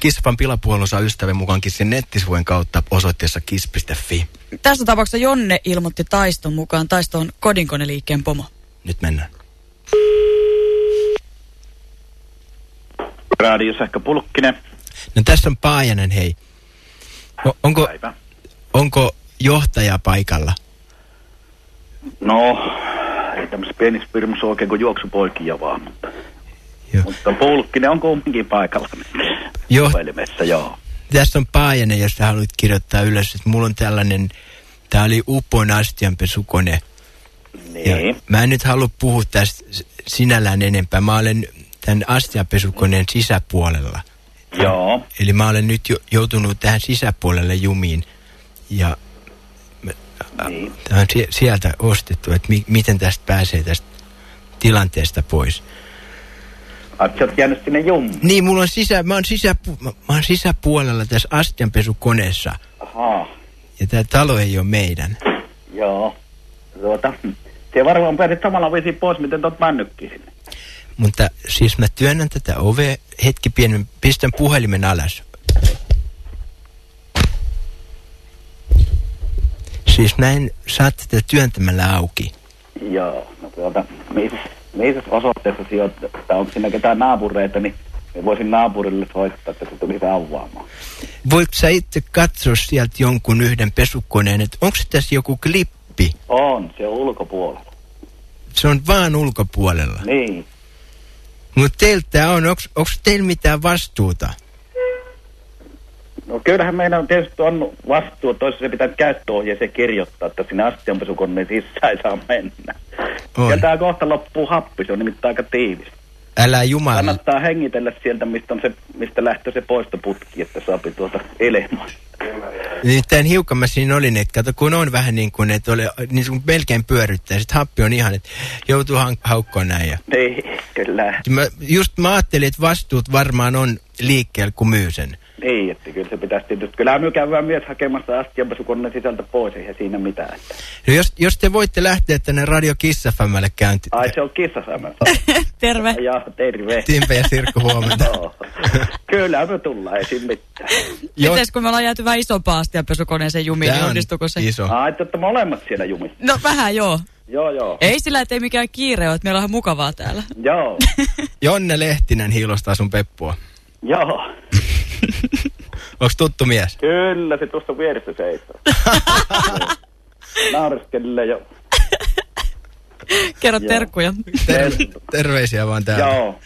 Kissafan pilapuolun saa ystävän mukaan Kissin nettisivujen kautta osoitteessa kiss.fi. Tässä tapauksessa Jonne ilmoitti Taiston mukaan. Taisto on kodinkoneliikkeen pomo. Nyt mennään. Radio Sähkö Pulkkinen. No tässä on Paajanen, hei. O- onko, Päivä. onko johtaja paikalla? No, ei tämmöisessä pienissä firmassa oikein kuin juoksupoikia vaan, mutta, Joo. mutta Pulkkinen on kumminkin paikalla. Puhelimessa, joo. Tässä on Paajanen, jos haluat kirjoittaa ylös, että mulla on tällainen, tää oli Upon astianpesukone. Ja Niin. mä en nyt halua puhua tästä sinällään enempää. Mä olen tämän astianpesukoneen sisäpuolella. Joo. Eli mä olen nyt jo, joutunut tähän sisäpuolelle jumiin. Ja Niin. tämä on sie- sieltä ostettu, että mi- miten tästä pääsee tästä tilanteesta pois. Sä oot jäänyt sinne jummiin. Niin, mulla on sisä, mä oon, sisäpu, mä, mä oon sisäpuolella tässä astianpesukoneessa. Ahaa, Ja tämä talo ei ole meidän. joo. Tuota, se varmaan pääsit samalla viisiin pois, miten tuot männykkiin sinne. Mutta siis mä työnnän tätä ovea hetki pienen, pistän puhelimen alas. Siis mä en saa tätä työntämällä auki. Joo, no tuota, missä, missä osoitteessa sijoittaa, onko siinä ketään naapureita, niin voisin naapurille soittaa, että se tulisi avaamaan. Voitko sä itse katsoa sieltä jonkun yhden pesukoneen, että onko tässä joku klippi? On, se on ulkopuolella. Se on vaan ulkopuolella. Niin. Mutta teiltä on, onko teillä mitään vastuuta? No kyllähän meidän tietysti on vastuu, että olisi se pitää käyttöohjeeseen kirjoittaa, että sinne astianpesukoneen sisään ei saa mennä. On. Ja tää kohta loppuu happi, se on nimittäin aika tiivis. Älä jumala. Kannattaa hengitellä sieltä, mistä, on se, mistä lähtee se poistoputki, että saapi tuota elemaan. Nimittäin hiukan mä siinä olin, että kato kun on vähän niin kuin, että ole, niin kuin melkein pyöryttää. Sitten happi on ihan, että joutuu haukkoon näin. Ja. Ei, kyllä. Mä, just mä ajattelin, että vastuut varmaan on liikkeellä, kun myy sen. Ei, että kyllä se pitäisi tietysti. Kyllähän me käydään mies hakemassa astianpesukoneen sisältä pois, eihän siinä mitään. Että. No jos, jos te voitte lähteä tänne Radio Kissafämälle käyntiin. Ai se on kissasämä. Terve. ja terve. Timpe ja Sirkku huomenta. Joo. Kyllä me tullaan, ei siinä mitään. Jo- Mites kun me ollaan jääty vähän isompaan astianpesukoneeseen jumiin, niin on onnistuuko se? iso. Ai, että olette molemmat siellä jumissa. No vähän joo. Joo, joo. Ei sillä, että ei mikään kiire ole, että meillä on ihan mukavaa täällä. Joo. Jonne Lehtinen hiilostaa sun peppua. Joo. Onks tuttu mies? Kyllä, se tuosta vieressä seisoo. Naureskelee jo. Kerro Joo. terkkuja. Ter- terveisiä vaan täällä. Joo.